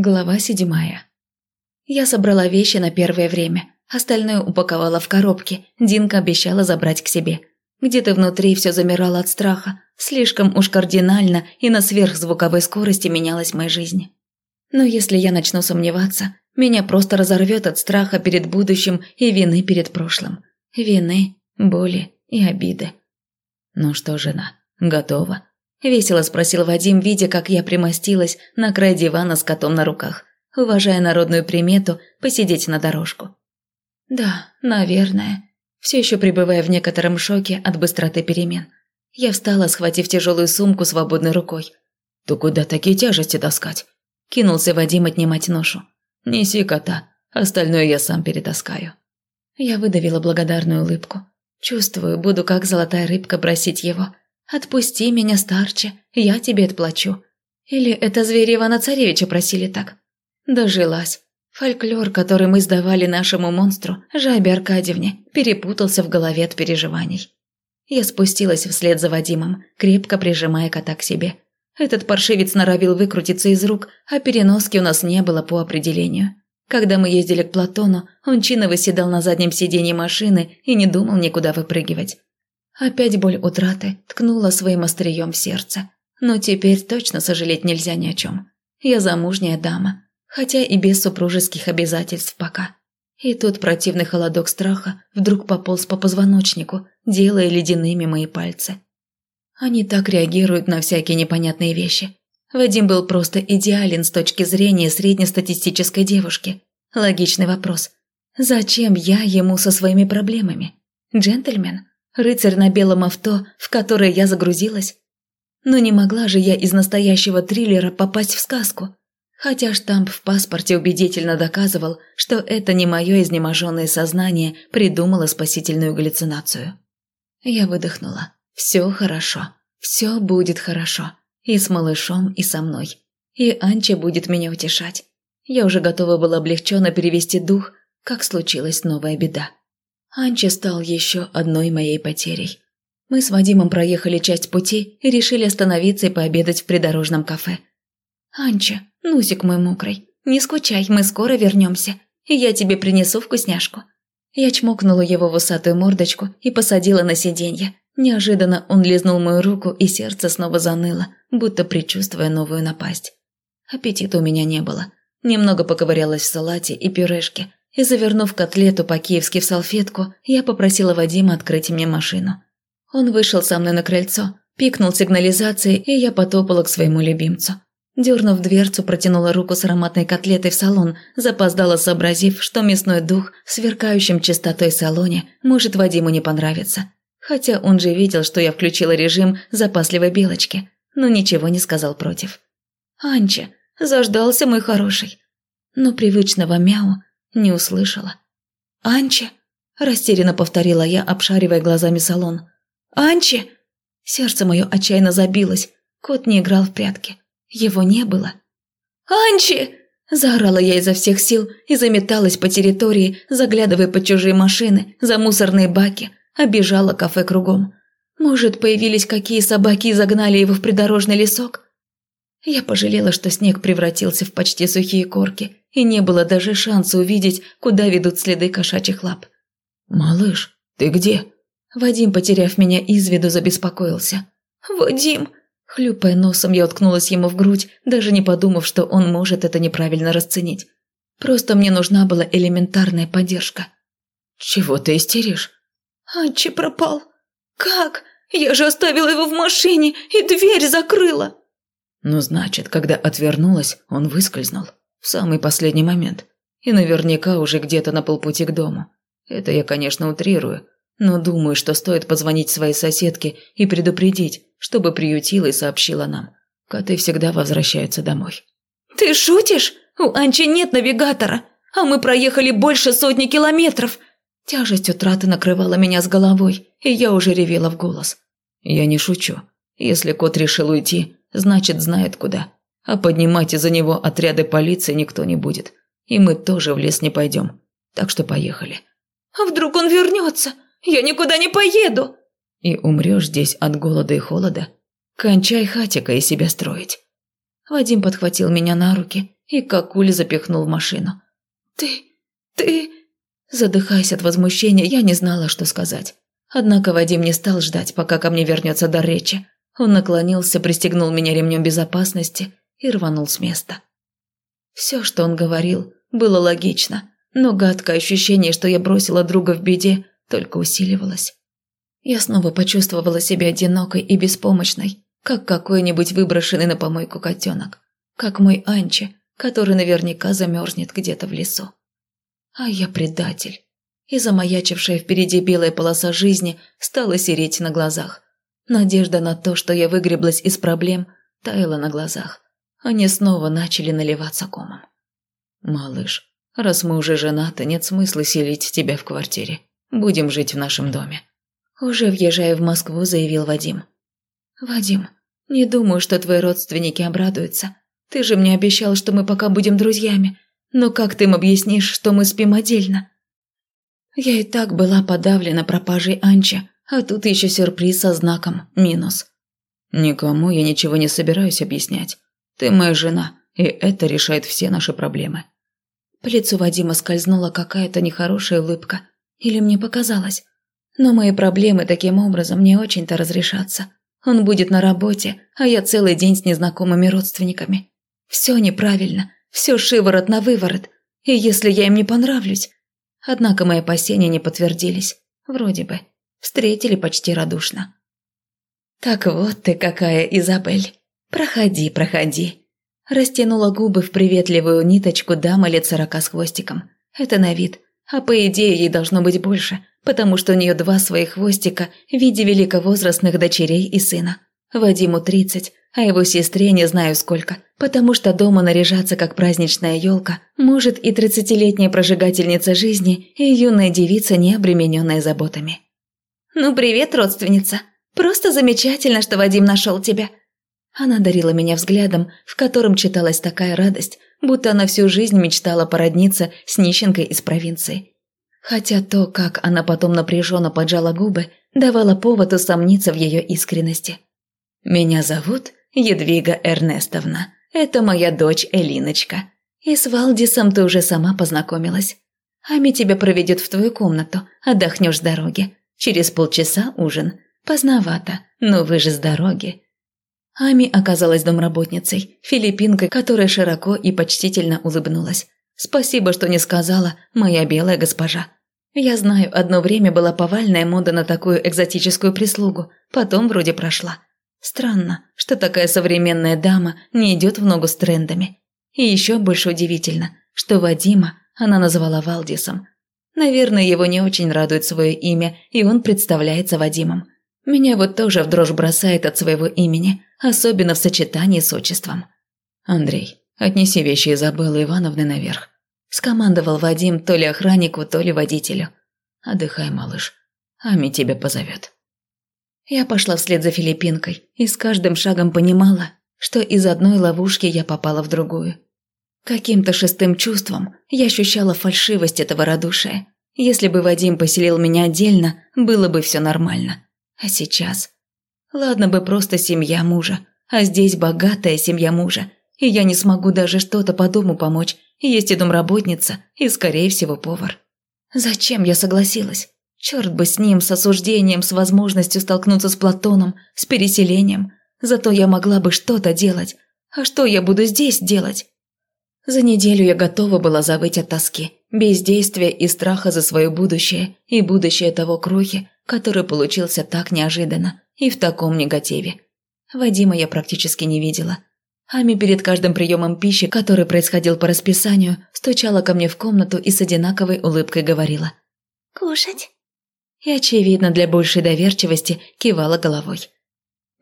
Глава седьмая. Я собрала вещи на первое время, остальное упаковала в коробки, Динка обещала забрать к себе. Где-то внутри все замирало от страха, слишком уж кардинально и на сверхзвуковой скорости менялась моя жизнь. Но если я начну сомневаться, меня просто разорвет от страха перед будущим и вины перед прошлым. Вины, боли и обиды. «Ну что, жена, готова?» – весело спросил Вадим, видя, как я примостилась на край дивана с котом на руках, уважая народную примету посидеть на дорожку. «Да, наверное», все еще пребывая в некотором шоке от быстроты перемен. Я встала, схватив тяжелую сумку свободной рукой. «То куда такие тяжести таскать?» Кинулся Вадим отнимать ношу. «Неси кота, остальное я сам перетаскаю». Я выдавила благодарную улыбку. Чувствую, буду как золотая рыбка бросить его. «Отпусти меня, старче, я тебе отплачу». Или это звери Ивана Царевича просили так? Дожилась. Фольклор, который мы сдавали нашему монстру, Жабе Аркадьевне, перепутался в голове от переживаний. Я спустилась вслед за Вадимом, крепко прижимая кота к себе. Этот паршивец норовил выкрутиться из рук, а переноски у нас не было по определению. Когда мы ездили к Платону, он чинно выседал на заднем сиденье машины и не думал никуда выпрыгивать. Опять боль утраты ткнула своим острием в сердце. Но теперь точно сожалеть нельзя ни о чем. Я замужняя дама, хотя и без супружеских обязательств пока. И тут противный холодок страха вдруг пополз по позвоночнику, делая ледяными мои пальцы. Они так реагируют на всякие непонятные вещи. Вадим был просто идеален с точки зрения среднестатистической девушки. Логичный вопрос. Зачем я ему со своими проблемами? Джентльмен? Рыцарь на белом авто, в которое я загрузилась? Но не могла же я из настоящего триллера попасть в сказку. Хотя штамп в паспорте убедительно доказывал, что это не мое изнеможенное сознание придумало спасительную галлюцинацию. Я выдохнула. Все хорошо. Все будет хорошо. И с малышом, и со мной. И Анча будет меня утешать. Я уже готова была облегченно перевести дух, как случилась новая беда. Анча стал еще одной моей потерей. Мы с Вадимом проехали часть пути и решили остановиться и пообедать в придорожном кафе. «Анча, нусик мой мокрый, не скучай, мы скоро вернемся, и я тебе принесу вкусняшку». Я чмокнула его в усатую мордочку и посадила на сиденье, Неожиданно он лизнул мою руку, и сердце снова заныло, будто предчувствуя новую напасть. Аппетита у меня не было. Немного поковырялась в салате и пюрешке, и, завернув котлету по-киевски в салфетку, я попросила Вадима открыть мне машину. Он вышел со мной на крыльцо, пикнул сигнализацией, и я потопала к своему любимцу. Дернув дверцу, протянула руку с ароматной котлетой в салон, запоздала, сообразив, что мясной дух в сверкающем чистотой салоне может Вадиму не понравиться. Хотя он же видел, что я включила режим запасливой белочки, но ничего не сказал против. «Анча, заждался мой хороший». Но привычного мяу не услышала. «Анча!» – растерянно повторила я, обшаривая глазами салон. «Анча!» Сердце мое отчаянно забилось. Кот не играл в прятки. Его не было. «Анчи!» – заорала я изо всех сил и заметалась по территории, заглядывая под чужие машины, за мусорные баки, Обежала кафе кругом. Может, появились какие собаки и загнали его в придорожный лесок? Я пожалела, что снег превратился в почти сухие корки, и не было даже шанса увидеть, куда ведут следы кошачьих лап. «Малыш, ты где?» Вадим, потеряв меня из виду, забеспокоился. «Вадим!» Хлюпая носом, я уткнулась ему в грудь, даже не подумав, что он может это неправильно расценить. Просто мне нужна была элементарная поддержка. «Чего ты истеришь?» Анчи пропал. Как? Я же оставила его в машине и дверь закрыла. Ну, значит, когда отвернулась, он выскользнул. В самый последний момент. И наверняка уже где-то на полпути к дому. Это я, конечно, утрирую. Но думаю, что стоит позвонить своей соседке и предупредить, чтобы приютила и сообщила нам. Коты всегда возвращаются домой. «Ты шутишь? У Анчи нет навигатора, а мы проехали больше сотни километров. Тяжесть утраты накрывала меня с головой, и я уже ревела в голос. «Я не шучу. Если кот решил уйти, значит, знает куда. А поднимать из-за него отряды полиции никто не будет. И мы тоже в лес не пойдем. Так что поехали». «А вдруг он вернется? Я никуда не поеду!» «И умрешь здесь от голода и холода? Кончай хатика и себя строить». Вадим подхватил меня на руки, и как куль запихнул в машину. «Ты... ты...» Задыхаясь от возмущения, я не знала, что сказать. Однако Вадим не стал ждать, пока ко мне вернется до речи. Он наклонился, пристегнул меня ремнем безопасности и рванул с места. Все, что он говорил, было логично, но гадкое ощущение, что я бросила друга в беде, только усиливалось. Я снова почувствовала себя одинокой и беспомощной, как какой-нибудь выброшенный на помойку котенок, как мой Анчи, который наверняка замерзнет где-то в лесу. А я предатель. И замаячившая впереди белая полоса жизни стала сереть на глазах. Надежда на то, что я выгреблась из проблем, таяла на глазах. Они снова начали наливаться комом. «Малыш, раз мы уже женаты, нет смысла селить тебя в квартире. Будем жить в нашем доме». Уже въезжая в Москву, заявил Вадим. «Вадим, не думаю, что твои родственники обрадуются. Ты же мне обещал, что мы пока будем друзьями. Но как ты им объяснишь, что мы спим отдельно?» Я и так была подавлена пропажей Анча, а тут еще сюрприз со знаком «минус». «Никому я ничего не собираюсь объяснять. Ты моя жена, и это решает все наши проблемы». По лицу Вадима скользнула какая-то нехорошая улыбка. Или мне показалось. Но мои проблемы таким образом не очень-то разрешатся. Он будет на работе, а я целый день с незнакомыми родственниками. Все неправильно, все шиворот на выворот. И если я им не понравлюсь... Однако мои опасения не подтвердились. Вроде бы. Встретили почти радушно. «Так вот ты какая, Изабель. Проходи, проходи». Растянула губы в приветливую ниточку дама лет сорока с хвостиком. Это на вид, а по идее ей должно быть больше, потому что у нее два своих хвостика в виде великовозрастных дочерей и сына. Вадиму тридцать, а его сестре не знаю сколько, потому что дома наряжаться как праздничная елка может и тридцатилетняя прожигательница жизни, и юная девица, не обремененная заботами. «Ну, привет, родственница! Просто замечательно, что Вадим нашел тебя!» Она дарила меня взглядом, в котором читалась такая радость, будто она всю жизнь мечтала породниться с нищенкой из провинции. Хотя то, как она потом напряженно поджала губы, давало повод усомниться в ее искренности. «Меня зовут Едвига Эрнестовна. Это моя дочь Элиночка. И с Валдисом ты уже сама познакомилась. Ами тебя проведет в твою комнату, отдохнешь с дороги. Через полчаса ужин. Поздновато, но вы же с дороги». Ами оказалась домработницей, филиппинкой, которая широко и почтительно улыбнулась. «Спасибо, что не сказала, моя белая госпожа». Я знаю, одно время была повальная мода на такую экзотическую прислугу, потом вроде прошла. Странно, что такая современная дама не идет в ногу с трендами. И еще больше удивительно, что Вадима она назвала Валдисом. Наверное, его не очень радует свое имя, и он представляется Вадимом. Меня вот тоже в дрожь бросает от своего имени, особенно в сочетании с отчеством. «Андрей, отнеси вещи Изабеллы Ивановны наверх», – скомандовал Вадим то ли охраннику, то ли водителю. «Отдыхай, малыш. Ами тебя позовет». Я пошла вслед за филиппинкой и с каждым шагом понимала, что из одной ловушки я попала в другую. Каким-то шестым чувством я ощущала фальшивость этого радушия. Если бы Вадим поселил меня отдельно, было бы все нормально. А сейчас... Ладно бы просто семья мужа, а здесь богатая семья мужа, и я не смогу даже что-то по дому помочь, есть и домработница, и, скорее всего, повар. Зачем я согласилась? Черт бы с ним, с осуждением, с возможностью столкнуться с Платоном, с переселением. Зато я могла бы что-то делать. А что я буду здесь делать? За неделю я готова была забыть от тоски, бездействия и страха за свое будущее и будущее того крохи, который получился так неожиданно и в таком негативе. Вадима я практически не видела. Ами перед каждым приемом пищи, который происходил по расписанию, стучала ко мне в комнату и с одинаковой улыбкой говорила «Кушать?» и, очевидно, для большей доверчивости кивала головой.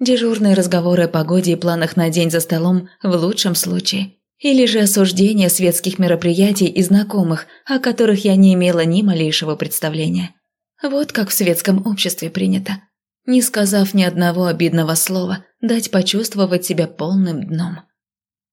Дежурные разговоры о погоде и планах на день за столом в лучшем случае. Или же осуждение светских мероприятий и знакомых, о которых я не имела ни малейшего представления. Вот как в светском обществе принято. Не сказав ни одного обидного слова, дать почувствовать себя полным дном.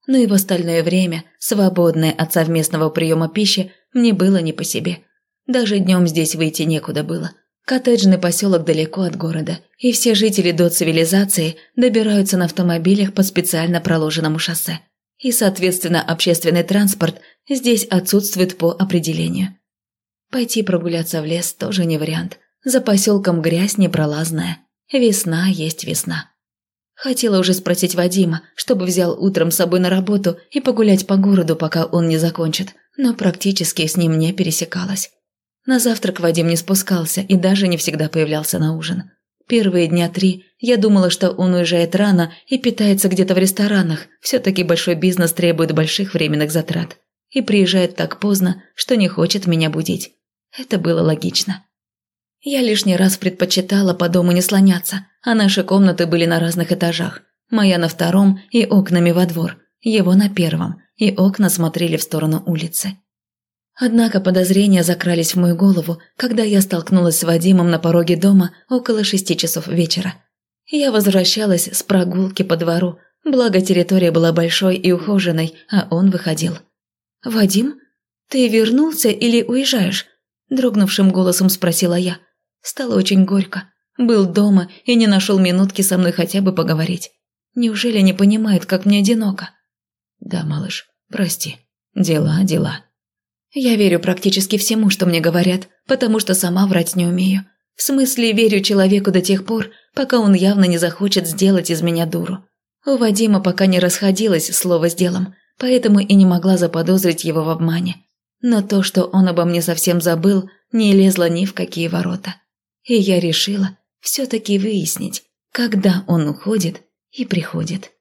Но и в остальное время, свободное от совместного приема пищи, мне было не по себе. Даже днем здесь выйти некуда было – Коттеджный поселок далеко от города, и все жители до цивилизации добираются на автомобилях по специально проложенному шоссе. И, соответственно, общественный транспорт здесь отсутствует по определению. Пойти прогуляться в лес тоже не вариант. За поселком грязь непролазная. Весна есть весна. Хотела уже спросить Вадима, чтобы взял утром с собой на работу и погулять по городу, пока он не закончит, но практически с ним не пересекалась. На завтрак Вадим не спускался и даже не всегда появлялся на ужин. Первые дня три я думала, что он уезжает рано и питается где-то в ресторанах, все-таки большой бизнес требует больших временных затрат. И приезжает так поздно, что не хочет меня будить. Это было логично. Я лишний раз предпочитала по дому не слоняться, а наши комнаты были на разных этажах. Моя на втором и окнами во двор, его на первом, и окна смотрели в сторону улицы. Однако подозрения закрались в мою голову, когда я столкнулась с Вадимом на пороге дома около шести часов вечера. Я возвращалась с прогулки по двору, благо территория была большой и ухоженной, а он выходил. «Вадим, ты вернулся или уезжаешь?» Дрогнувшим голосом спросила я. Стало очень горько. Был дома и не нашел минутки со мной хотя бы поговорить. Неужели не понимает, как мне одиноко? Да, малыш, прости. Дела, дела. Я верю практически всему, что мне говорят, потому что сама врать не умею. В смысле, верю человеку до тех пор, пока он явно не захочет сделать из меня дуру. У Вадима пока не расходилось слово с делом, поэтому и не могла заподозрить его в обмане. Но то, что он обо мне совсем забыл, не лезло ни в какие ворота. И я решила все-таки выяснить, когда он уходит и приходит.